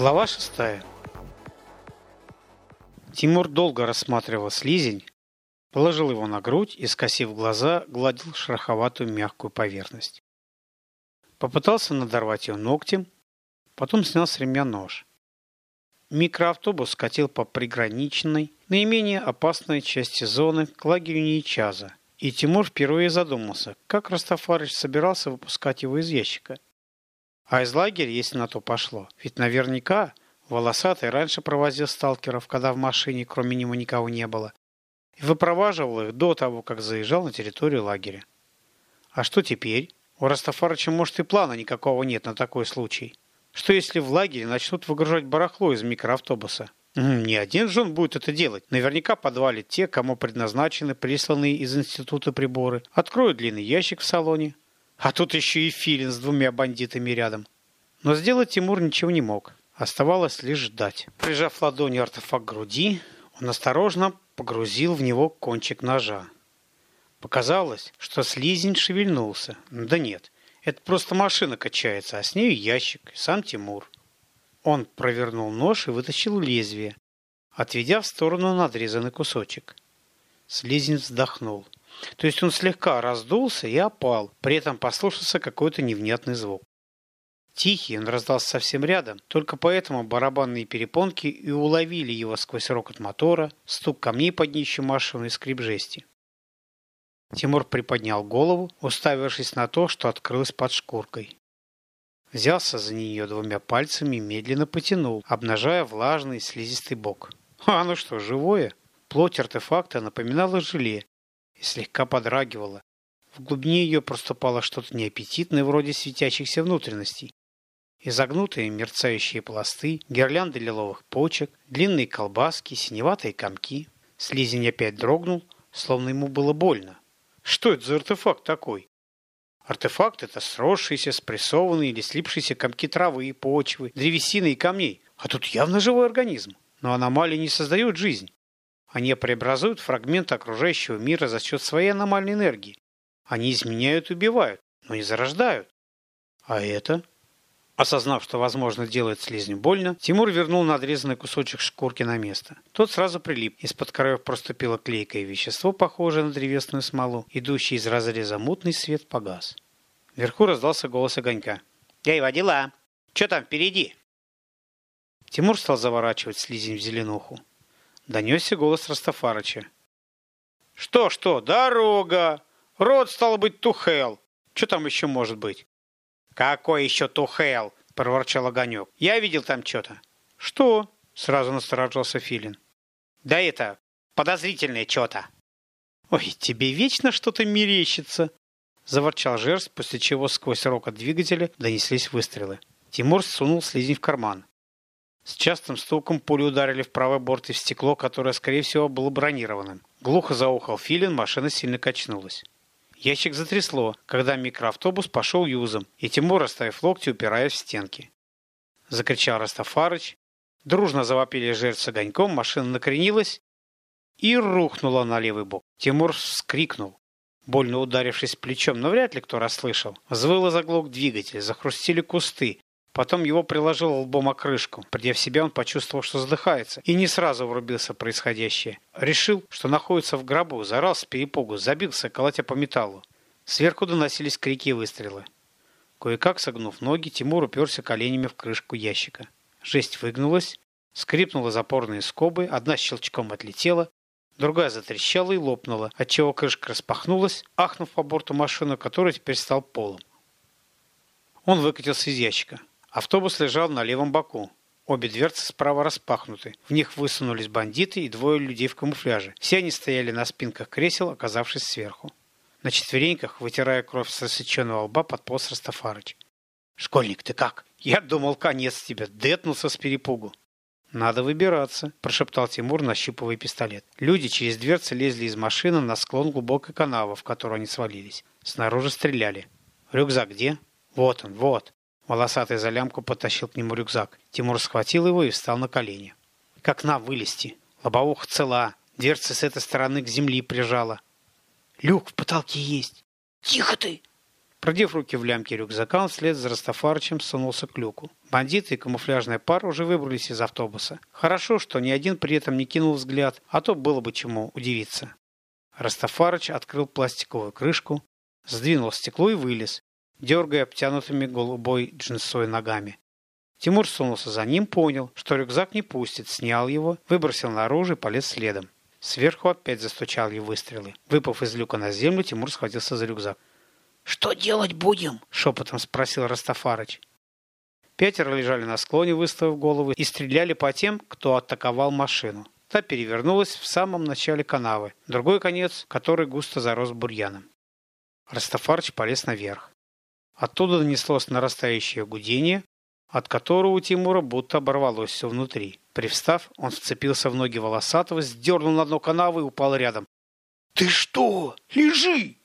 Глава шестая. Тимур долго рассматривал слизень, положил его на грудь и, скосив глаза, гладил шероховатую мягкую поверхность. Попытался надорвать ее ногтем, потом снял с ремня нож. Микроавтобус скатил по приграничной, наименее опасной части зоны к лагерю Нейчаза, и Тимур впервые задумался, как Растафарыч собирался выпускать его из ящика – а из лагеря, если на то пошло. Ведь наверняка волосатый раньше провозил сталкеров, когда в машине кроме него никого не было, и выпроваживал их до того, как заезжал на территорию лагеря. А что теперь? У Растафарыча, может, и плана никакого нет на такой случай. Что если в лагере начнут выгружать барахло из микроавтобуса? Не один же он будет это делать. Наверняка подвалит те, кому предназначены присланные из института приборы. Откроют длинный ящик в салоне, а тут еще и Филин с двумя бандитами рядом. Но сделать Тимур ничего не мог. Оставалось лишь ждать. Прижав ладони артефакт к груди, он осторожно погрузил в него кончик ножа. Показалось, что слизень шевельнулся. Да нет, это просто машина качается, а с ней ящик, сам Тимур. Он провернул нож и вытащил лезвие, отведя в сторону надрезанный кусочек. Слизень вздохнул. То есть он слегка раздулся и опал, при этом послушался какой-то невнятный звук. Тихий, он раздался совсем рядом, только поэтому барабанные перепонки и уловили его сквозь рокот мотора, стук камней под днищем машины и скрип жести. Тимур приподнял голову, уставившись на то, что открылось под шкуркой. Взялся за нее двумя пальцами и медленно потянул, обнажая влажный слизистый бок. А ну что, живое? Плоть артефакта напоминала желе, и слегка подрагивала. В глубине ее проступало что-то неаппетитное, вроде светящихся внутренностей. Изогнутые мерцающие пласты, гирлянды лиловых почек, длинные колбаски, синеватые комки. Слизень опять дрогнул, словно ему было больно. Что это за артефакт такой? Артефакт – это сросшиеся, спрессованные или слипшиеся комки травы и почвы, древесины и камней. А тут явно живой организм. Но аномалии не создают жизнь. Они преобразуют фрагменты окружающего мира за счет своей аномальной энергии. Они изменяют и убивают, но не зарождают. А это? Осознав, что, возможно, делает слизню больно, Тимур вернул надрезанный кусочек шкурки на место. Тот сразу прилип. Из-под краев проступило клейкое вещество, похожее на древесную смолу. Идущий из разреза мутный свет погас. Вверху раздался голос огонька. «Эй, водила! Че там впереди?» Тимур стал заворачивать слизень в зеленуху. Донесся голос Растафарыча. «Что, что, дорога! Рот, стало быть, Тухел! Что там еще может быть?» «Какой еще Тухел?» – проворчал Огонек. «Я видел там что-то». «Что?» – сразу насторожился Филин. «Да это, подозрительное что-то». «Ой, тебе вечно что-то мерещится!» – заворчал Жерс, после чего сквозь рокот двигателя донеслись выстрелы. Тимур сунул слизень в карман. С частым стуком пули ударили в правый борт и в стекло, которое, скорее всего, было бронированным. Глухо заухал филин, машина сильно качнулась. Ящик затрясло, когда микроавтобус пошел юзом, и Тимур, расставив локти, упираясь в стенки. Закричал Растафарыч. Дружно завопили жертв с огоньком, машина накренилась и рухнула на левый бок. Тимур вскрикнул, больно ударившись плечом, но вряд ли кто расслышал. Взвыл и заглох двигатель, захрустили кусты, Потом его приложил лбом о крышку. Придя в себя, он почувствовал, что задыхается, и не сразу врубился происходящее. Решил, что находится в гробу, заорал с перепугу, забился, колотя по металлу. Сверху доносились крики и выстрелы. Кое-как согнув ноги, Тимур уперся коленями в крышку ящика. Жесть выгнулась, скрипнула запорные скобы, одна щелчком отлетела, другая затрещала и лопнула, отчего крышка распахнулась, ахнув по борту машину, которая теперь стал полом. Он выкатился из ящика. Автобус лежал на левом боку. Обе дверцы справа распахнуты. В них высунулись бандиты и двое людей в камуфляже. Все они стояли на спинках кресел, оказавшись сверху. На четвереньках, вытирая кровь с рассеченного лба, подполз Растафарыч. «Школьник, ты как? Я думал, конец тебе. Детнулся с перепугу». «Надо выбираться», – прошептал Тимур, нащупывая пистолет. Люди через дверцы лезли из машины на склон глубокой канавы, в которую они свалились. Снаружи стреляли. «Рюкзак где?» «Вот он, вот». Волосатый за лямку потащил к нему рюкзак. Тимур схватил его и встал на колени. «Как нам вылезти? Лобовуха цела. Дверца с этой стороны к земли прижала. Люк в потолке есть. Тихо ты!» Продев руки в лямке рюкзака, он вслед за Растафарычем сунулся к люку. Бандиты и камуфляжная пара уже выбрались из автобуса. Хорошо, что ни один при этом не кинул взгляд, а то было бы чему удивиться. Растафарыч открыл пластиковую крышку, сдвинул стекло и вылез, дергая обтянутыми голубой джинсой ногами. Тимур сунулся за ним, понял, что рюкзак не пустит, снял его, выбросил наружу и полез следом. Сверху опять застучали выстрелы. Выпав из люка на землю, Тимур схватился за рюкзак. «Что делать будем?» — шепотом спросил Растафарыч. Пятеро лежали на склоне, выставив головы, и стреляли по тем, кто атаковал машину. Та перевернулась в самом начале канавы, другой конец, который густо зарос бурьяном. Растафарыч полез наверх. Оттуда донеслось нарастающее гудение, от которого у Тимура будто оборвалось все внутри. Привстав, он вцепился в ноги волосатого, сдернул на дно канавы и упал рядом. «Ты что? Лежи!»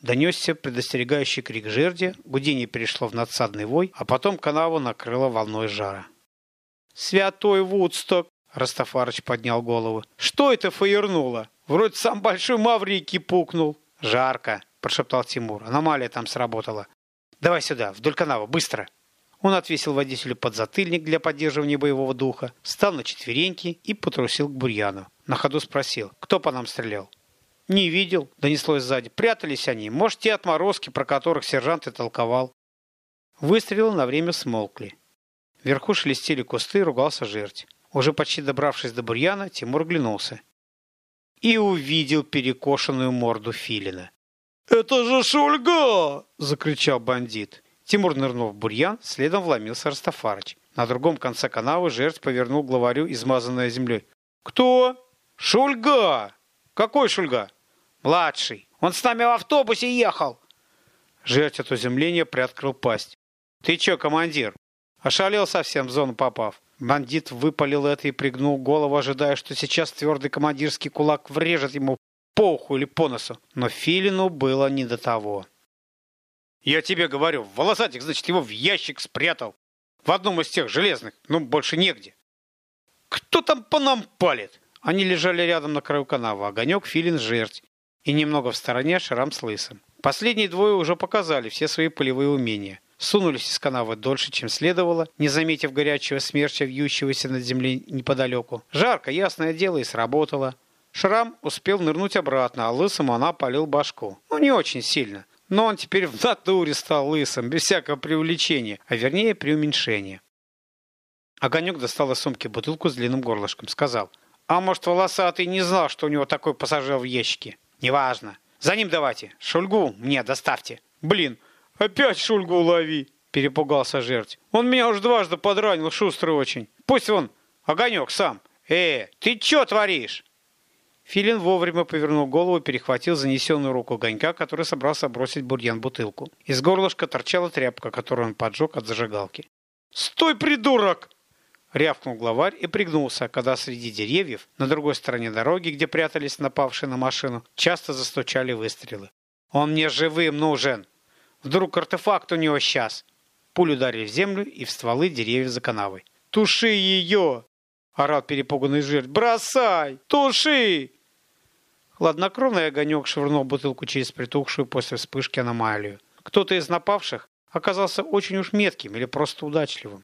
Донесся предостерегающий крик жерди, гудение перешло в надсадный вой, а потом канаву накрыло волной жара. «Святой Вудсток!» — Растафарыч поднял голову. «Что это фаернуло? Вроде сам Большой Маврикий пукнул». «Жарко!» — прошептал Тимур. «Аномалия там сработала. Давай сюда, вдоль канавы, быстро!» Он отвесил водителю подзатыльник для поддерживания боевого духа, встал на четвереньки и потрусил к бурьяну. На ходу спросил, кто по нам стрелял. «Не видел», — донеслось сзади. «Прятались они. Может, те отморозки, про которых сержант и толковал». Выстрелы на время смолкли. Вверху шелестели кусты, ругался жерть. Уже почти добравшись до бурьяна, Тимур глянулся. И увидел перекошенную морду филина. «Это же Шульга!» — закричал бандит. Тимур нырнул в бурьян, следом вломился Растафарыч. На другом конце канавы жертв повернул главарю, измазанное землей. «Кто?» «Шульга!» «Какой Шульга?» Младший. Он с нами в автобусе ехал. Жертв от изумления приоткрыл пасть. Ты чё, командир? Ошалел совсем в зону попав. Бандит выпалил это и пригнул голову, ожидая, что сейчас твердый командирский кулак врежет ему по уху или по носу. Но Филину было не до того. «Я тебе говорю, волосатик, значит, его в ящик спрятал. В одном из тех железных, ну, больше негде. Кто там по нам палит?» Они лежали рядом на краю канавы. Огонек, Филин, жерть и немного в стороне Шрам с Лысым. Последние двое уже показали все свои полевые умения. Сунулись из канавы дольше, чем следовало, не заметив горячего смерча, вьющегося над землей неподалеку. Жарко, ясное дело, и сработало. Шрам успел нырнуть обратно, а лысому она полил башку. Ну, не очень сильно. Но он теперь в натуре стал лысым, без всякого преувеличения, а вернее преуменьшения. Огонек достал из сумки бутылку с длинным горлышком. Сказал, а может, волосатый не знал, что у него такой пассажир в ящике. Неважно. За ним давайте. Шульгу мне доставьте. Блин, опять Шульгу лови. Перепугался жертв. Он меня уже дважды подранил, шустрый очень. Пусть он, огонек сам. Э, ты чё творишь? Филин вовремя повернул голову и перехватил занесенную руку огонька, который собрался бросить бурьян бутылку. Из горлышка торчала тряпка, которую он поджег от зажигалки. «Стой, придурок!» Рявкнул главарь и пригнулся, когда среди деревьев, на другой стороне дороги, где прятались напавшие на машину, часто застучали выстрелы. «Он мне живым нужен! Вдруг артефакт у него сейчас!» Пуль ударили в землю и в стволы деревьев за канавой. «Туши ее!» — орал перепуганный жир. «Бросай! Туши!» Хладнокровный огонек швырнул бутылку через притухшую после вспышки аномалию. Кто-то из напавших оказался очень уж метким или просто удачливым.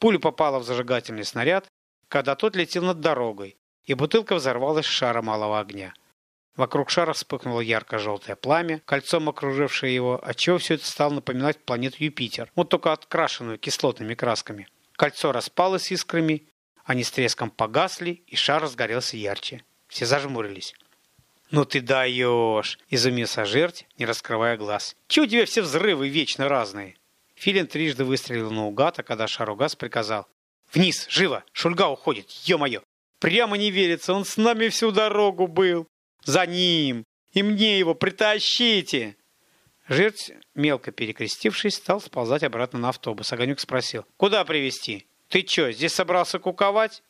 Пуля попала в зажигательный снаряд, когда тот летел над дорогой, и бутылка взорвалась шара малого огня. Вокруг шара вспыхнуло ярко-желтое пламя, кольцом окружившее его, отчего все это стало напоминать планету Юпитер, вот только открашенную кислотными красками. Кольцо распалось искрами, они с треском погасли, и шар разгорелся ярче. Все зажмурились. «Ну ты даешь!» – изумился жерть, не раскрывая глаз. «Чего у тебя все взрывы вечно разные?» Филин трижды выстрелил наугад, а когда Шаругас приказал «Вниз, живо! Шульга уходит, ё-моё! Прямо не верится, он с нами всю дорогу был! За ним! И мне его притащите!» Жертв, мелко перекрестившись, стал сползать обратно на автобус. Огонек спросил «Куда привезти? Ты чё, здесь собрался куковать?»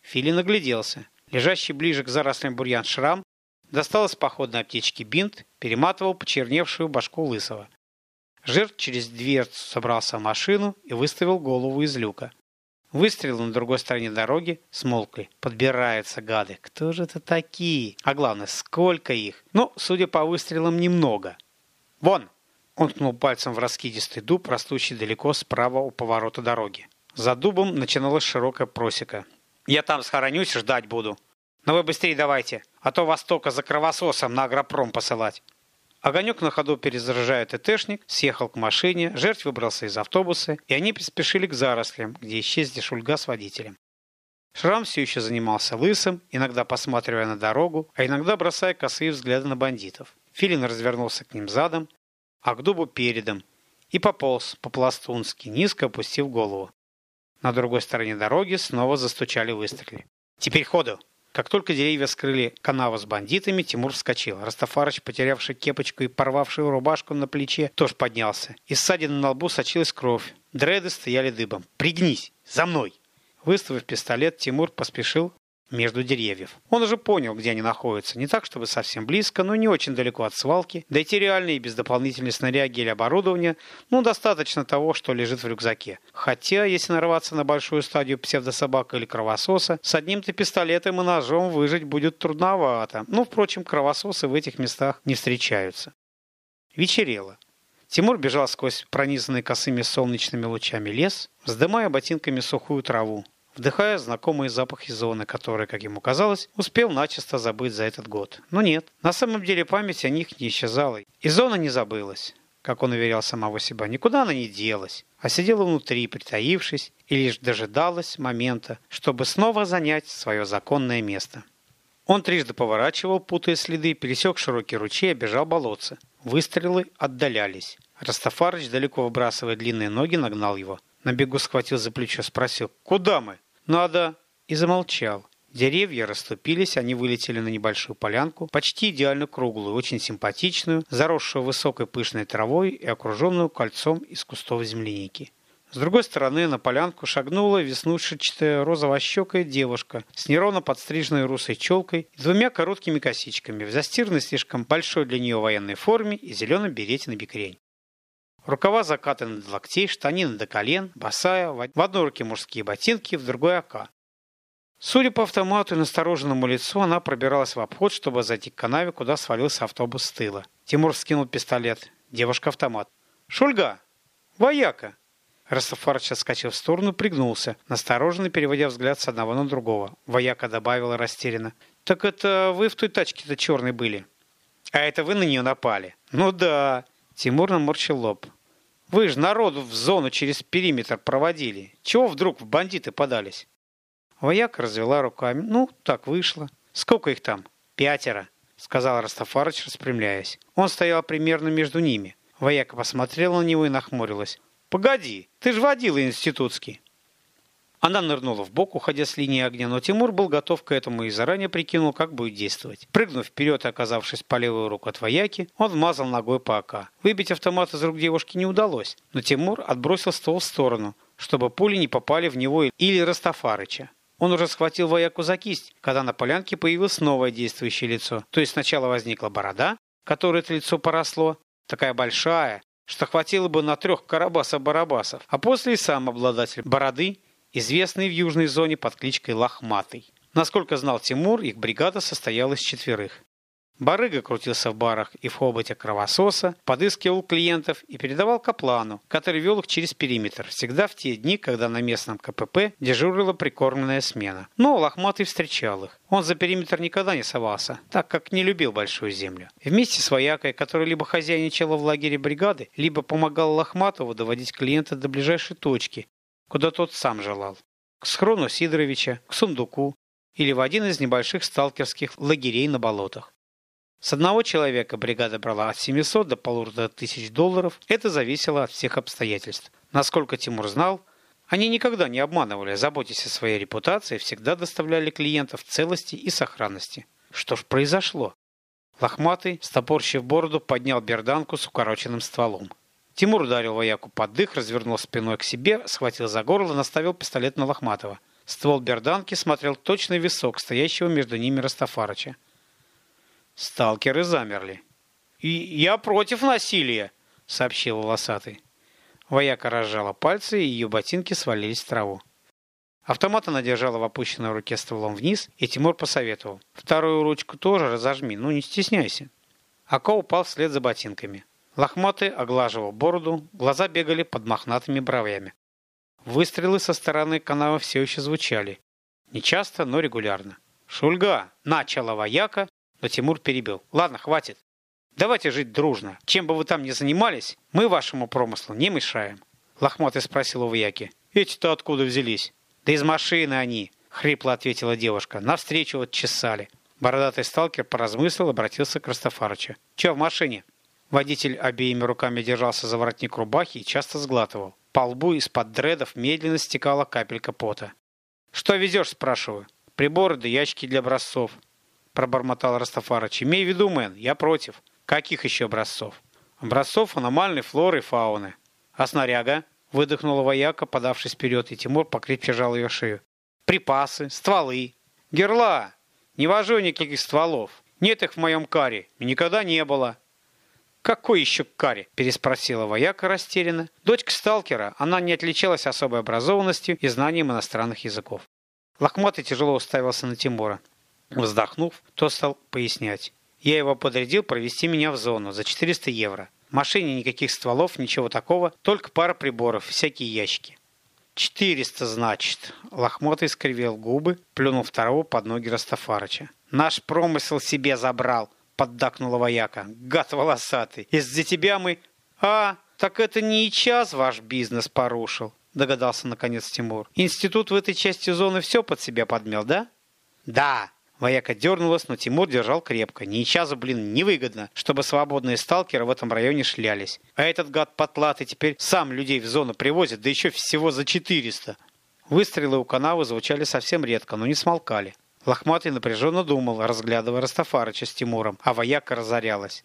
Филин огляделся. Лежащий ближе к зарослям бурьян шрам достал из походной аптечки бинт, перематывал почерневшую башку лысого. Жертв через дверцу собрался в машину и выставил голову из люка. Выстрелы на другой стороне дороги смолкли. Подбираются гады. Кто же это такие? А главное, сколько их? Ну, судя по выстрелам, немного. Вон! Он ткнул пальцем в раскидистый дуб, растущий далеко справа у поворота дороги. За дубом начиналась широкая просека. «Я там схоронюсь, ждать буду. Но вы быстрее давайте, а то вас только за кровососом на агропром посылать». Огонек на ходу перезаряжая ТТшник, съехал к машине, жертв выбрался из автобуса, и они приспешили к зарослям, где исчезли Шульга с водителем. Шрам все еще занимался лысым, иногда посматривая на дорогу, а иногда бросая косые взгляды на бандитов. Филин развернулся к ним задом, а к дубу передом, и пополз по-пластунски, низко опустив голову. На другой стороне дороги снова застучали выстрелы. «Теперь ходу!» Как только деревья скрыли канаву с бандитами, Тимур вскочил. Растафарыч, потерявший кепочку и порвавший рубашку на плече, тоже поднялся. Из ссадины на лбу сочилась кровь. Дреды стояли дыбом. «Пригнись! За мной!» Выставив пистолет, Тимур поспешил между деревьев. Он уже понял, где они находятся. Не так, чтобы совсем близко, но не очень далеко от свалки. Дойти реально и без дополнительной снаряги или оборудования, ну, достаточно того, что лежит в рюкзаке. Хотя, если нарваться на большую стадию псевдособака или кровососа, с одним-то пистолетом и ножом выжить будет трудновато. Ну, впрочем, кровососы в этих местах не встречаются. Вечерело. Тимур бежал сквозь пронизанный косыми солнечными лучами лес, вздымая ботинками сухую траву вдыхая знакомые запахи зоны, которые, как ему казалось, успел начисто забыть за этот год. Но нет, на самом деле память о них не исчезала, и зона не забылась. Как он уверял самого себя, никуда она не делась, а сидела внутри, притаившись, и лишь дожидалась момента, чтобы снова занять свое законное место. Он трижды поворачивал, путая следы, пересек широкий ручей, обежал болотце. Выстрелы отдалялись. Растафарыч, далеко выбрасывая длинные ноги, нагнал его. На бегу схватил за плечо, спросил «Куда мы?» «Надо!» и замолчал. Деревья расступились, они вылетели на небольшую полянку, почти идеально круглую, очень симпатичную, заросшую высокой пышной травой и окруженную кольцом из кустов земляники. С другой стороны на полянку шагнула веснушчатая розово-щекая девушка с неровно подстриженной русой челкой и двумя короткими косичками в застиранной слишком большой для нее военной форме и зеленом берете на бикрень. Рукава закатаны до локтей, штанины до колен, босая, в одной руке мужские ботинки, в другой ока. Судя по автомату и настороженному лицу, она пробиралась в обход, чтобы зайти к канаве, куда свалился автобус с тыла. Тимур скинул пистолет. Девушка автомат. «Шульга! Вояка!» Растафарыч отскочил в сторону, пригнулся, настороженно переводя взгляд с одного на другого. Вояка добавила растерянно. «Так это вы в той тачке-то черной были?» «А это вы на нее напали?» «Ну да!» Тимур наморщил лоб. Вы же народу в зону через периметр проводили. Чего вдруг в бандиты подались? Вояка развела руками. Ну, так вышло. Сколько их там? Пятеро, сказал Растафарыч, распрямляясь. Он стоял примерно между ними. Вояка посмотрела на него и нахмурилась. «Погоди, ты же водила институтский». Она нырнула в бок, уходя с линии огня, но Тимур был готов к этому и заранее прикинул, как будет действовать. Прыгнув вперед и оказавшись по левую руку от вояки, он вмазал ногой по АК. Выбить автомат из рук девушки не удалось, но Тимур отбросил ствол в сторону, чтобы пули не попали в него или Растафарыча. Он уже схватил вояку за кисть, когда на полянке появилось новое действующее лицо. То есть сначала возникла борода, которой это лицо поросло, такая большая, что хватило бы на трех карабасов-барабасов, а после и сам обладатель бороды известный в южной зоне под кличкой Лохматый. Насколько знал Тимур, их бригада состояла из четверых. Барыга крутился в барах и в хоботе кровососа, подыскивал клиентов и передавал Каплану, который вел их через периметр, всегда в те дни, когда на местном КПП дежурила прикормленная смена. Но Лохматый встречал их. Он за периметр никогда не совался, так как не любил большую землю. Вместе с воякой, который либо хозяйничала в лагере бригады, либо помогал Лохматову доводить клиента до ближайшей точки, куда тот сам желал. К схрону Сидоровича, к сундуку или в один из небольших сталкерских лагерей на болотах. С одного человека бригада брала от 700 до полутора тысяч долларов. Это зависело от всех обстоятельств. Насколько Тимур знал, они никогда не обманывали, заботясь о своей репутации, всегда доставляли клиентов целости и сохранности. Что ж произошло? Лохматый, стопорщив бороду, поднял берданку с укороченным стволом. Тимур ударил вояку под дых, развернул спиной к себе, схватил за горло, наставил пистолет на Лохматова. Ствол берданки смотрел точно висок, стоящего между ними Растафарыча. Сталкеры замерли. «И я против насилия», — сообщил волосатый. Вояка разжала пальцы, и ее ботинки свалились в траву. Автомат она держала в опущенной руке стволом вниз, и Тимур посоветовал. «Вторую ручку тоже разожми, ну не стесняйся». Ако упал вслед за ботинками. Лохматый оглаживал бороду, глаза бегали под мохнатыми бровями. Выстрелы со стороны канала все еще звучали. Не часто, но регулярно. «Шульга!» – начала вояка, но Тимур перебил. «Ладно, хватит. Давайте жить дружно. Чем бы вы там ни занимались, мы вашему промыслу не мешаем». Лохматый спросил у вояки. «Эти-то откуда взялись?» «Да из машины они!» – хрипло ответила девушка. «Навстречу вот чесали». Бородатый сталкер поразмыслил обратился к Растафарычу. «Че в машине?» Водитель обеими руками держался за воротник рубахи и часто сглатывал. По лбу из-под дредов медленно стекала капелька пота. «Что везешь?» – спрашиваю. «Приборы да ящики для образцов», – пробормотал Растафарыч. «Имей в виду, мэн, я против». «Каких еще образцов?» «Образцов аномальной флоры и фауны». «А снаряга?» – выдохнула вояка, подавшись вперед, и Тимур покрепче жал ее шею. «Припасы, стволы». «Герла! Не вожу никаких стволов. Нет их в моем каре. Никогда не было». «Какой еще каре?» – переспросила вояка растерянно. Дочка сталкера, она не отличалась особой образованностью и знанием иностранных языков. Лохматый тяжело уставился на Тимура. Вздохнув, тот стал пояснять. Я его подрядил провести меня в зону за 400 евро. В машине никаких стволов, ничего такого, только пара приборов, всякие ящики. «Четыреста, значит», — Лохмотый скривил губы, плюнул второго под ноги Растафарыча. «Наш промысел себе забрал. — поддакнула вояка. «Гад волосатый! Из-за тебя мы...» «А, так это не и час ваш бизнес порушил», — догадался наконец Тимур. «Институт в этой части зоны все под себя подмел, да?» «Да!» Вояка дернулась, но Тимур держал крепко. Ни часу, блин, невыгодно, чтобы свободные сталкеры в этом районе шлялись. А этот гад потлатый теперь сам людей в зону привозит, да еще всего за 400. Выстрелы у канавы звучали совсем редко, но не смолкали. Лохматый напряженно думал, разглядывая Растафарыча с Тимуром, а вояка разорялась.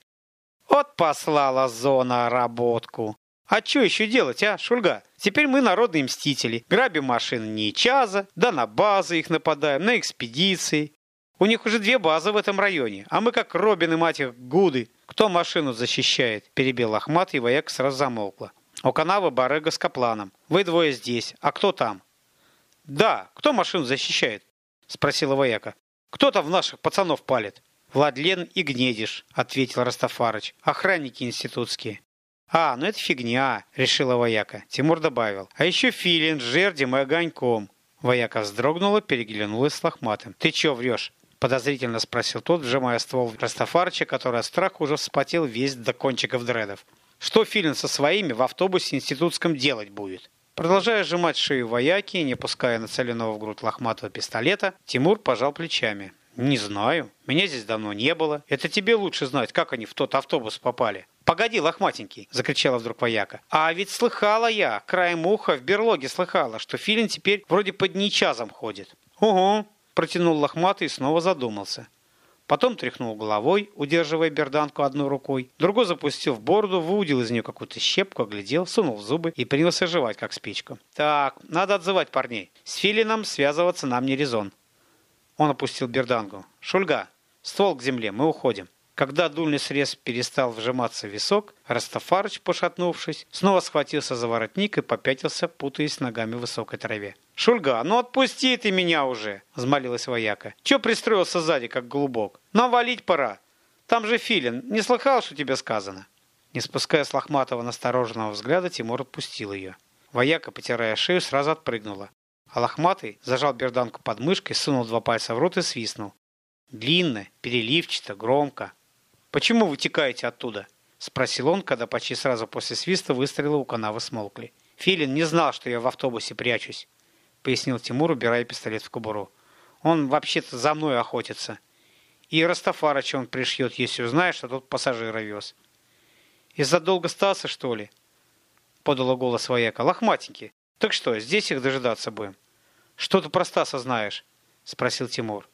«Вот послала зона работку! А что еще делать, а, Шульга? Теперь мы народные мстители. Грабим машины не чаза, да на базы их нападаем, на экспедиции. У них уже две базы в этом районе, а мы как Робин и мать их Гуды. Кто машину защищает?» Перебил Ахмат, и вояка сразу замолкла. «У канавы Барега с Капланом. Вы двое здесь. А кто там?» «Да, кто машину защищает?» Спросила вояка. «Кто-то в наших пацанов палит». «Владлен и Гнедиш», — ответил Растафарыч. «Охранники институтские». «А, ну это фигня», — решила вояка. Тимур добавил. «А еще филин с жердем и огоньком». Вояка вздрогнула, переглянулась с лохматым. «Ты че врешь?» — подозрительно спросил тот, сжимая ствол Растафарыча, который от страха уже вспотел весь до кончиков дредов. «Что Филин со своими в автобусе институтском делать будет?» Продолжая сжимать шею вояки не пуская нацеленного в грудь лохматого пистолета, Тимур пожал плечами. «Не знаю. Меня здесь давно не было. Это тебе лучше знать, как они в тот автобус попали». «Погоди, лохматенький!» – закричала вдруг вояка. «А ведь слыхала я, краем уха в берлоге слыхала, что Филин теперь вроде под нечазом ходит». «Угу!» – протянул лохматый и снова задумался. Потом тряхнул головой, удерживая берданку одной рукой. Другой запустил в бороду, выудил из нее какую-то щепку, оглядел, сунул в зубы и принялся жевать, как спичку. «Так, надо отзывать парней. С Филином связываться нам не резон». Он опустил бердангу. «Шульга, ствол к земле, мы уходим». Когда дульный срез перестал вжиматься в висок, Растафарыч, пошатнувшись, снова схватился за воротник и попятился, путаясь ногами в высокой траве. «Шульга, ну отпусти ты меня уже!» – взмолилась вояка. «Че пристроился сзади, как голубок? Ну, валить пора! Там же Филин, не слыхал, что тебе сказано?» Не спуская с лохматого настороженного взгляда, Тимур отпустил ее. Вояка, потирая шею, сразу отпрыгнула. А лохматый зажал берданку под мышкой, сунул два пальца в рот и свистнул. Длинно, переливчато, громко. «Почему вы текаете оттуда?» – спросил он, когда почти сразу после свиста выстрелы у канавы смолкли. «Филин не знал, что я в автобусе прячусь», – пояснил Тимур, убирая пистолет в кобуру. «Он вообще-то за мной охотится. И Растафарыча он пришьет, если узнает, что тот пассажира вез». «Из-за долго Стаса, что ли?» – подала голос вояка. «Лохматенький. Так что, здесь их дожидаться будем?» «Что ты про Стаса знаешь?» – спросил Тимур.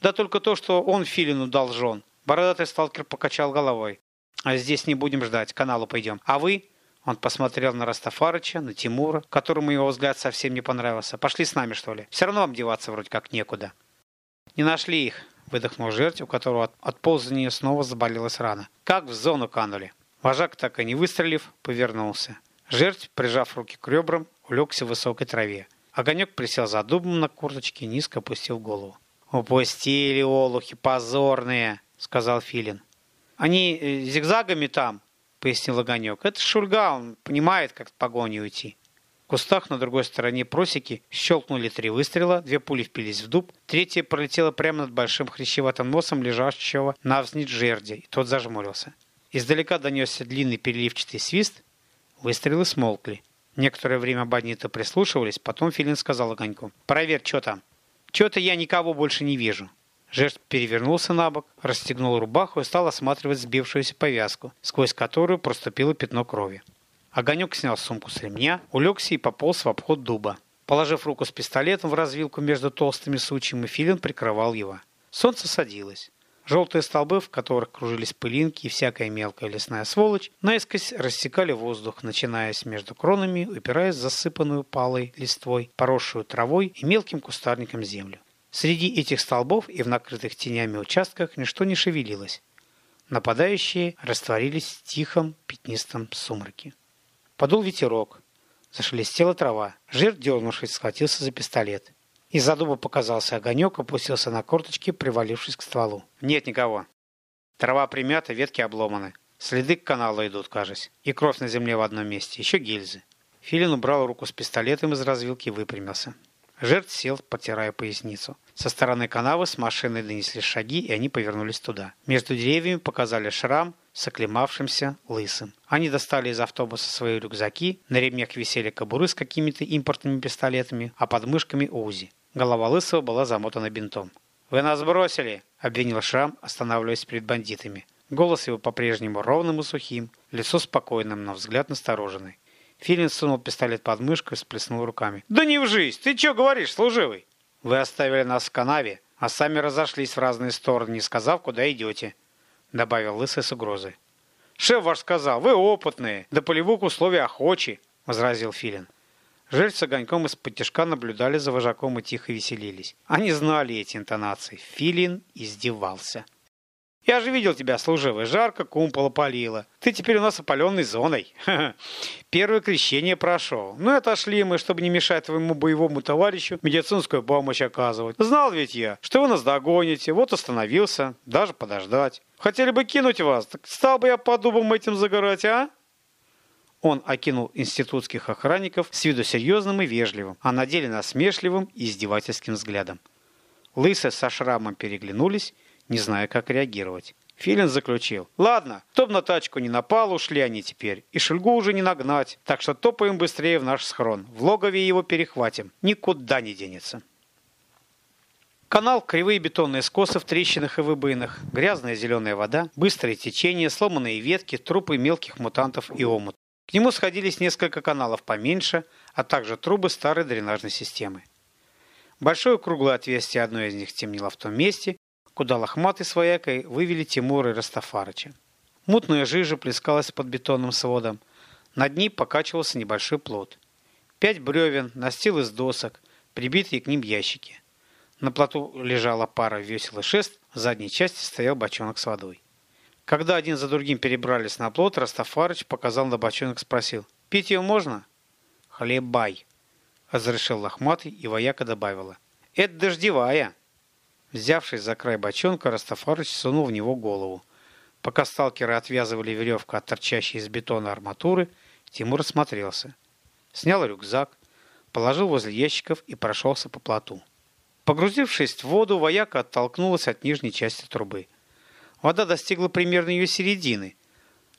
«Да только то, что он Филину должен. Бородатый сталкер покачал головой. «А здесь не будем ждать, к каналу пойдем. А вы?» Он посмотрел на Растафарыча, на Тимура, которому его взгляд совсем не понравился. «Пошли с нами, что ли? Все равно вам деваться вроде как некуда». «Не нашли их», — выдохнул жертв, у которого от, от ползания снова заболелась рана. «Как в зону канули». Вожак, так и не выстрелив, повернулся. Жертв, прижав руки к ребрам, улегся в высокой траве. Огонек присел за дубом на курточке и низко опустил голову. «Упустили, олухи позорные!» Сказал Филин. «Они э, зигзагами там?» пояснил Огонек. «Это Шульга, он понимает, как в погоне уйти». В кустах на другой стороне просеки щелкнули три выстрела, две пули впились в дуб, третья пролетела прямо над большим хрящеватым носом лежащего навзничь жердя, и тот зажмурился. Издалека донесся длинный переливчатый свист, выстрелы смолкли. Некоторое время бандиты прислушивались, потом Филин сказал Огоньку. «Проверь, что там?» «Что-то я никого больше не вижу». Жертв перевернулся на бок, расстегнул рубаху и стал осматривать сбившуюся повязку, сквозь которую проступило пятно крови. Огонек снял сумку с ремня, улегся и пополз в обход дуба. Положив руку с пистолетом в развилку между толстыми сучьями, Филин прикрывал его. Солнце садилось. Желтые столбы, в которых кружились пылинки и всякая мелкая лесная сволочь, наискось рассекали воздух, начинаясь между кронами, упираясь в засыпанную палой листвой, поросшую травой и мелким кустарником землю. Среди этих столбов и в накрытых тенями участках ничто не шевелилось. Нападающие растворились в тихом пятнистом сумраке. Подул ветерок. Зашелестела трава. Жир, дернувшись, схватился за пистолет. Из-за дуба показался огонек, опустился на корточки, привалившись к стволу. Нет никого. Трава примята, ветки обломаны. Следы к каналу идут, кажется. И кровь на земле в одном месте. Еще гильзы. Филин убрал руку с пистолетом из развилки и выпрямился. Жертв сел, потирая поясницу. Со стороны канавы с машиной донесли шаги, и они повернулись туда. Между деревьями показали шрам с оклемавшимся лысым. Они достали из автобуса свои рюкзаки, на ремнях висели кобуры с какими-то импортными пистолетами, а под мышками УЗИ. Голова лысого была замотана бинтом. «Вы нас бросили!» – обвинил Шрам, останавливаясь перед бандитами. Голос его по-прежнему ровным и сухим, лицо спокойным, но взгляд настороженный. Филин сунул пистолет под мышку и сплеснул руками. «Да не в жизнь! Ты что говоришь, служивый?» «Вы оставили нас в канаве, а сами разошлись в разные стороны, не сказав, куда идете», добавил Лысый с угрозой. «Шеф ваш сказал, вы опытные, до полевых условий охочи», возразил Филин. Жертв с огоньком из-под тяжка наблюдали за вожаком и тихо веселились. Они знали эти интонации. Филин издевался. Я же видел тебя, служивый, жарко кумпола полило. Ты теперь у нас опаленной зоной. Первое крещение прошел. Ну и отошли мы, чтобы не мешать твоему боевому товарищу медицинскую помощь оказывать. Знал ведь я, что вы нас догоните, вот остановился, даже подождать. Хотели бы кинуть вас, так стал бы я по дубам этим загорать, а? Он окинул институтских охранников с виду серьезным и вежливым, а на деле насмешливым и издевательским взглядом. Лысые со шрамом переглянулись не зная, как реагировать. Филин заключил. «Ладно, чтоб на тачку не напал, ушли они теперь. И Шельгу уже не нагнать, так что топаем быстрее в наш схрон. В логове его перехватим. Никуда не денется». Канал, кривые бетонные скосы в трещинах и выбоинах, грязная зеленая вода, быстрое течение, сломанные ветки, трупы мелких мутантов и омут. К нему сходились несколько каналов поменьше, а также трубы старой дренажной системы. Большое круглое отверстие одной из них темнело в том месте, куда лохматый с воякой вывели Тимура и Растафарыча. Мутная жижа плескалась под бетонным сводом. Над ней покачивался небольшой плот. Пять бревен, настил из досок, прибитые к ним ящики. На плоту лежала пара весел и шест, в задней части стоял бочонок с водой. Когда один за другим перебрались на плот, Растафарыч показал на бочонок и спросил. «Пить ее можно?» «Хлебай», — разрешил лохматый, и вояка добавила. «Это дождевая». Взявшись за край бочонка, Растафарыч сунул в него голову. Пока сталкеры отвязывали веревку от торчащей из бетона арматуры, Тимур осмотрелся. Снял рюкзак, положил возле ящиков и прошелся по плоту. Погрузившись в воду, вояка оттолкнулась от нижней части трубы. Вода достигла примерно ее середины.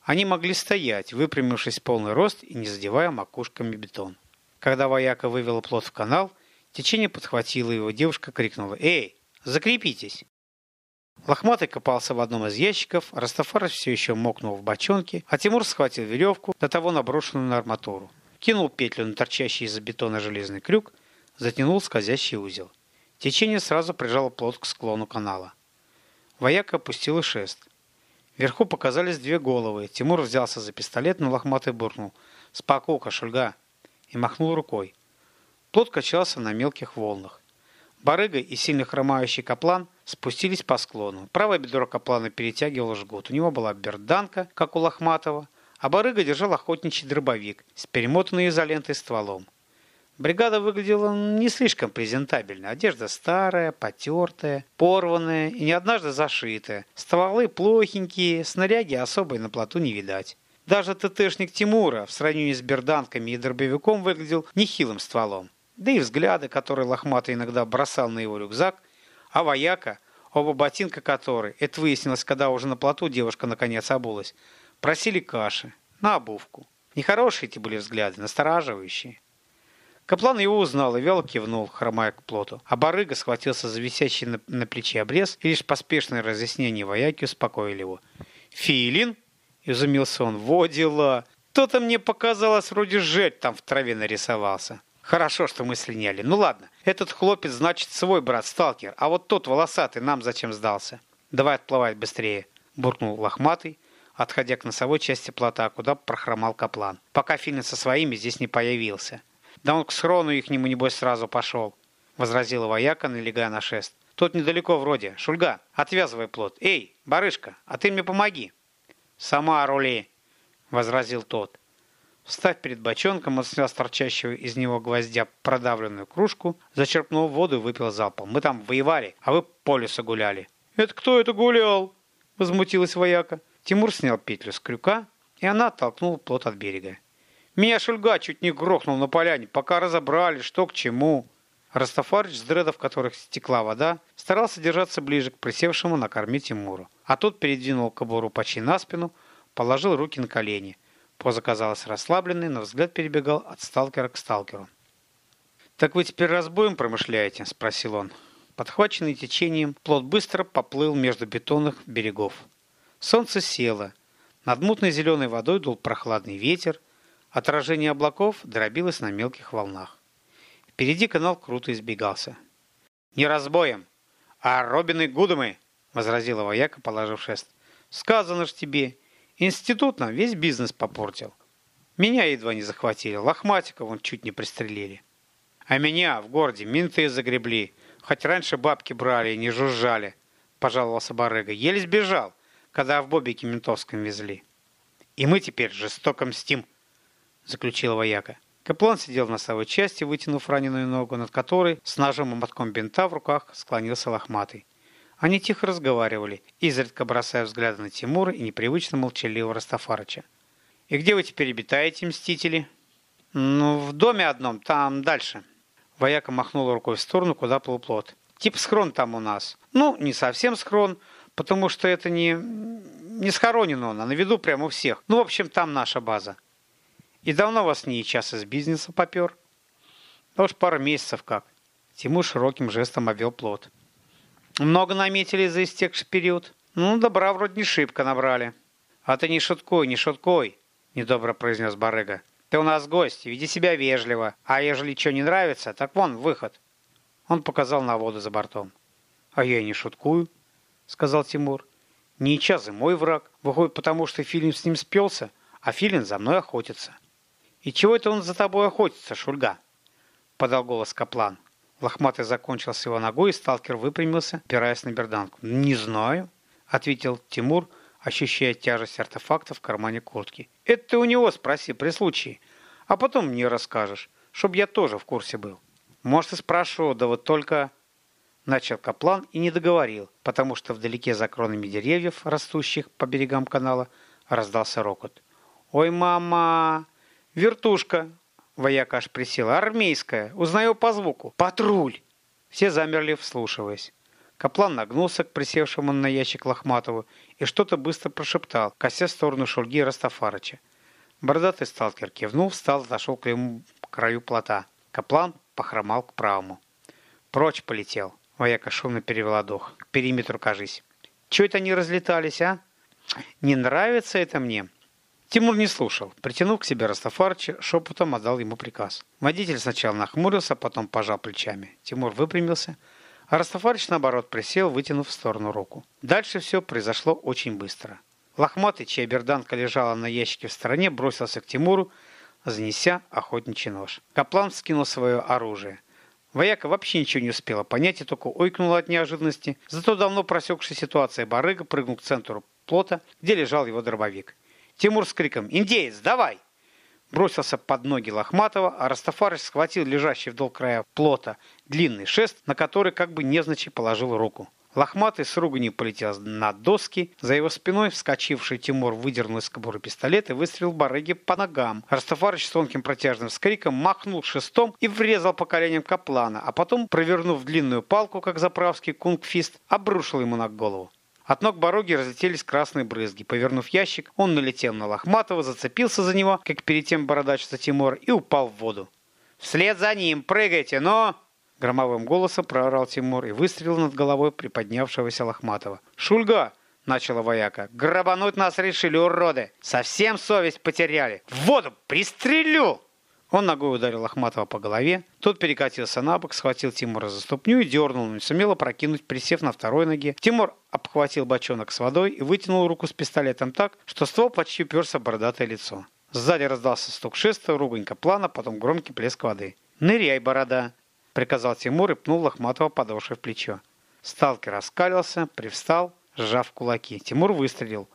Они могли стоять, выпрямившись полный рост и не задевая макушками бетон. Когда вояка вывела плот в канал, течение подхватило его, девушка крикнула «Эй, Закрепитесь!» Лохматый копался в одном из ящиков, Растафарыч все еще мокнул в бочонке, а Тимур схватил веревку, до того наброшенную на арматуру. Кинул петлю на торчащий из-за бетона железный крюк, затянул скользящий узел. Течение сразу прижало плот к склону канала. Вояка опустил шест. Вверху показались две головы. Тимур взялся за пистолет, но лохматый буркнул. «Спокойка, шульга!» и махнул рукой. Плот качался на мелких волнах. Барыга и сильно хромающий Каплан спустились по склону. Правое бедро Каплана перетягивало жгут. У него была берданка, как у Лохматова, а Барыга держал охотничий дробовик с перемотанной изолентой стволом. Бригада выглядела не слишком презентабельно. Одежда старая, потертая, порванная и не однажды зашитая. Стволы плохенькие, снаряги особой на плоту не видать. Даже ТТшник Тимура в сравнении с берданками и дробовиком выглядел нехилым стволом. Да и взгляды, которые лохматый иногда бросал на его рюкзак, а вояка, оба ботинка которой, это выяснилось, когда уже на плоту девушка наконец обулась, просили каши на обувку. Нехорошие эти были взгляды, настораживающие. Каплан его узнал и вяло кивнул, хромая к плоту. А барыга схватился за висящий на, на плече обрез, и лишь поспешное разъяснение вояки успокоили его. «Филин?» – изумился он. «Во дела! То-то мне показалось, вроде жерть там в траве нарисовался». Хорошо, что мы слиняли. Ну ладно, этот хлопец, значит, свой брат-сталкер, а вот тот волосатый нам зачем сдался? Давай отплывать быстрее, буркнул лохматый, отходя к носовой части плота, куда прохромал каплан, пока Филин со своими здесь не появился. Да он к схрону их нему, небось, сразу пошел, возразила вояка, налегая на шест. Тут недалеко вроде. Шульга, отвязывай плот. Эй, барышка, а ты мне помоги. Сама рули, возразил тот. Встав перед бочонком, он снял с торчащего из него гвоздя продавленную кружку, зачерпнул воду и выпил залпом. «Мы там воевали, а вы по лесу гуляли». «Это кто это гулял?» – возмутилась вояка. Тимур снял петлю с крюка, и она оттолкнула плот от берега. «Меня шульга чуть не грохнул на поляне, пока разобрали, что к чему». Растафарыч, с дредов которых стекла вода, старался держаться ближе к присевшему на корме Тимуру. А тот передвинул кобуру почти на спину, положил руки на колени – Поза казалась расслабленной, но взгляд перебегал от сталкера к сталкеру. «Так вы теперь разбоем промышляете?» – спросил он. Подхваченный течением, плот быстро поплыл между бетонных берегов. Солнце село. Над мутной зеленой водой дул прохладный ветер. Отражение облаков дробилось на мелких волнах. Впереди канал круто избегался. «Не разбоем, а Робины Гудомы!» – возразила вояка, положив шест. «Сказано ж тебе, Институт нам весь бизнес попортил. Меня едва не захватили, Лохматика вон чуть не пристрелили. А меня в городе менты загребли, хоть раньше бабки брали и не жужжали, пожаловался барыга. Еле сбежал, когда в бобике ментовском везли. И мы теперь жестоко мстим, заключила вояка. Каплан сидел в носовой части, вытянув раненую ногу, над которой с ножом и мотком бинта в руках склонился лохматый. Они тихо разговаривали, изредка бросая взгляды на Тимура и непривычно молчаливого Растафарыча. «И где вы теперь обитаете, мстители?» «Ну, в доме одном, там дальше». Вояка махнула рукой в сторону, куда плыл плот. «Тип схрон там у нас. Ну, не совсем схрон, потому что это не... не схоронен он, а на виду прямо у всех. Ну, в общем, там наша база». «И давно вас не час из бизнеса попер?» «Да уж пару месяцев как». Тимур широким жестом обвел плот. Много наметили за истекший период? Ну, добра вроде не шибко набрали. А ты не шуткуй, не шуткуй, недобро произнес барыга. Ты у нас гость, веди себя вежливо. А ежели что не нравится, так вон выход. Он показал на воду за бортом. А я не шуткую, сказал Тимур. Не и мой враг. Выходит, потому что Филин с ним спелся, а Филин за мной охотится. И чего это он за тобой охотится, Шульга? Подал голос Каплан. Лохматый закончил с его ногой, и сталкер выпрямился, опираясь на берданку. «Не знаю», — ответил Тимур, ощущая тяжесть артефакта в кармане куртки. «Это ты у него спроси при случае, а потом мне расскажешь, чтоб я тоже в курсе был». «Может, и спрошу, да вот только...» Начал Каплан и не договорил, потому что вдалеке за кронами деревьев, растущих по берегам канала, раздался рокот. «Ой, мама! Вертушка! Вояка аж присела. «Армейская! Узнаю по звуку! Патруль!» Все замерли, вслушиваясь. Каплан нагнулся к присевшему на ящик Лохматову и что-то быстро прошептал, кося в сторону Шульги Растафарыча. Бородатый сталкер кивнул, встал, зашел к ему краю плота. Каплан похромал к правому. Прочь полетел. Вояка шумно перевела дух. К периметру, кажись. Чего это они разлетались, а? Не нравится это мне. Тимур не слушал. Притянув к себе Растафарыча, шепотом отдал ему приказ. Водитель сначала нахмурился, потом пожал плечами. Тимур выпрямился, а Растафарыч, наоборот, присел, вытянув в сторону руку. Дальше все произошло очень быстро. Лохматый, чья берданка лежала на ящике в стороне, бросился к Тимуру, занеся охотничий нож. Каплан скинул свое оружие. Вояка вообще ничего не успела понять и только ойкнула от неожиданности. Зато давно просекшая ситуация барыга прыгнул к центру плота, где лежал его дробовик. Тимур с криком «Индеец, давай!» бросился под ноги Лохматова, а Растафарыч схватил лежащий вдоль края плота длинный шест, на который как бы незначай положил руку. Лохматый с руганью полетел на доски. За его спиной вскочивший Тимур выдернул из кобуры пистолет и выстрелил барыги по ногам. Растафарыч с тонким протяжным скриком махнул шестом и врезал по коленям каплана, а потом, провернув длинную палку, как заправский кунгфист, обрушил ему на голову. От ног Бороги разлетелись красные брызги. Повернув ящик, он налетел на Лохматова, зацепился за него, как перед тем бородач за Тимур, и упал в воду. «Вслед за ним! Прыгайте, но...» Громовым голосом проорал Тимур и выстрелил над головой приподнявшегося Лохматова. «Шульга!» — начала вояка. «Грабануть нас решили, уроды! Совсем совесть потеряли! В воду! Пристрелю!» Он ногой ударил Ахматова по голове. Тот перекатился на бок, схватил Тимура за ступню и дернул, но не сумел опрокинуть, присев на второй ноге. Тимур обхватил бочонок с водой и вытянул руку с пистолетом так, что ствол почти уперся в бородатое лицо. Сзади раздался стук шеста, руганька плана, потом громкий плеск воды. «Ныряй, борода!» — приказал Тимур и пнул Лохматова подошвой в плечо. Сталкер раскалился, привстал, сжав кулаки. Тимур выстрелил.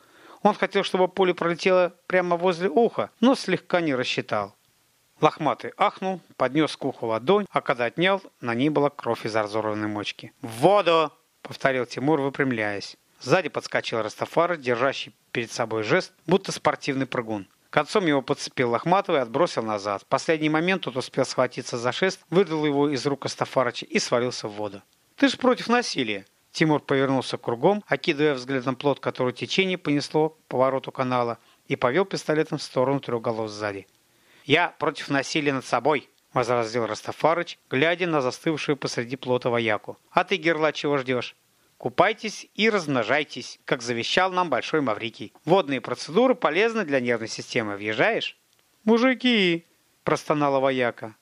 Он хотел, чтобы пуля пролетела прямо возле уха, но слегка не рассчитал. Лохматый ахнул, поднес к уху ладонь, а когда отнял, на ней была кровь из разорванной мочки. «В воду!» — повторил Тимур, выпрямляясь. Сзади подскочил Растафар, держащий перед собой жест, будто спортивный прыгун. Концом его подцепил Лохматова и отбросил назад. В последний момент тот успел схватиться за шест, выдал его из рук Астафарыча и свалился в воду. «Ты ж против насилия!» Тимур повернулся кругом, окидывая взглядом плот, который течение понесло к повороту канала, и повел пистолетом в сторону трех голов сзади. «Я против насилия над собой!» — возразил Растафарыч, глядя на застывшую посреди плота вояку. «А ты, Герла, чего ждешь? Купайтесь и размножайтесь, как завещал нам Большой Маврикий. Водные процедуры полезны для нервной системы. Въезжаешь? Мужики! простонала вояка.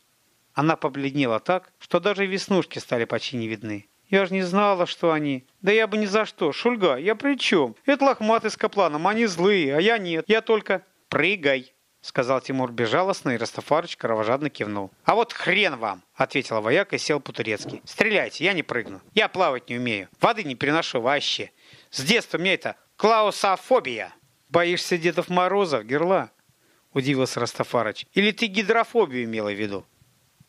Она побледнела так, что даже веснушки стали почти не видны. Я же не знала, что они. Да я бы ни за что. Шульга, я при чем? Это лохматый с капланом, они злые, а я нет. Я только... Прыгай, сказал Тимур безжалостно, и Растафарыч кровожадно кивнул. «А вот хрен вам!» — ответила вояк и сел по-турецки. «Стреляйте, я не прыгну. Я плавать не умею. Воды не переношу вообще. С детства мне это клаусофобия!» «Боишься Дедов Морозов, Герла?» — удивился Растафарыч. «Или ты гидрофобию имела в виду?»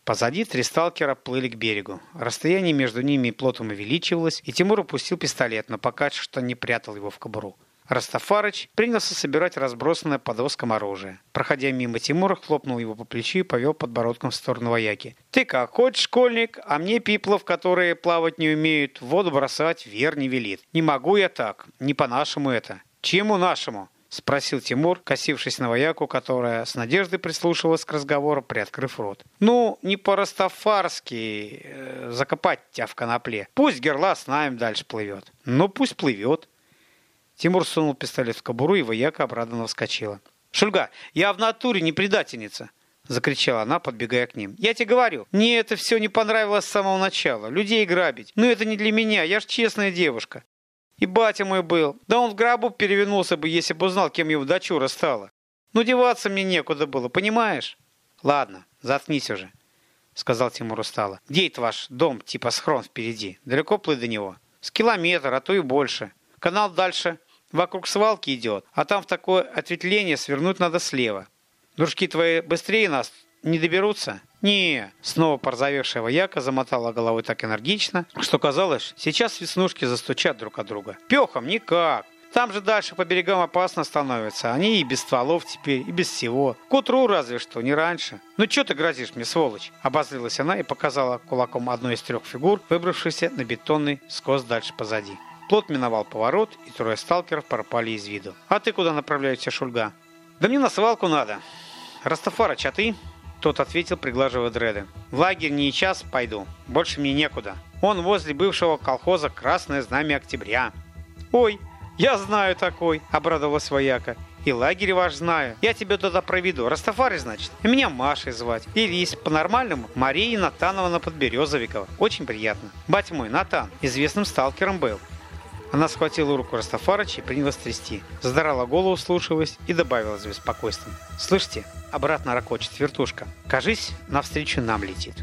Позади три сталкера плыли к берегу. Расстояние между ними и плотом увеличивалось, и Тимур упустил пистолет, но пока что не прятал его в кобуру. Растафарыч принялся собирать разбросанное по доскам оружие. Проходя мимо Тимура, хлопнул его по плечу и повел подбородком в сторону вояки. «Ты как, хоть школьник, а мне пиплов, которые плавать не умеют, в воду бросать вер не велит. Не могу я так, не по-нашему это». «Чему нашему?» — спросил Тимур, косившись на вояку, которая с надеждой прислушивалась к разговору, приоткрыв рот. «Ну, не по-растафарски э, закопать тебя в конопле. Пусть герла с нами дальше плывет». «Ну, пусть плывет». Тимур сунул пистолет в кобуру, и вояка обрадованно вскочила. «Шульга, я в натуре не предательница!» Закричала она, подбегая к ним. «Я тебе говорю, мне это все не понравилось с самого начала. Людей грабить. Ну это не для меня, я ж честная девушка. И батя мой был. Да он в гробу перевернулся бы, если бы узнал, кем его дочура стала. Ну деваться мне некуда было, понимаешь? Ладно, заткнись уже, сказал Тимур устало. Где это ваш дом, типа схрон впереди? Далеко плыть до него? С километр, а то и больше. Канал дальше вокруг свалки идет, а там в такое ответвление свернуть надо слева. Дружки твои быстрее нас не доберутся? Не, снова порозовевшая вояка замотала головой так энергично, что казалось, сейчас веснушки застучат друг от друга. Пехом никак. Там же дальше по берегам опасно становится. Они и без стволов теперь, и без всего. К утру разве что, не раньше. Ну что ты грозишь мне, сволочь? Обозлилась она и показала кулаком одной из трех фигур, выбравшихся на бетонный скос дальше позади. Плот миновал поворот, и трое сталкеров пропали из виду. «А ты куда направляешься, Шульга?» «Да мне на свалку надо». «Растафарыч, а ты?» Тот ответил, приглаживая дреды. «В лагерь не час пойду. Больше мне некуда. Он возле бывшего колхоза «Красное знамя Октября». «Ой, я знаю такой!» – обрадовалась вояка. «И лагерь ваш знаю. Я тебя туда проведу. Растафари, значит. Меня Машей звать. Или, если по-нормальному, Мария Натановна Подберезовикова. Очень приятно. Батя мой, Натан, известным сталкером был. Она схватила руку Растафарыча и принялась трясти. Задрала голову, слушаясь, и добавила с беспокойством. «Слышите, обратно ракочет вертушка. Кажись, навстречу нам летит».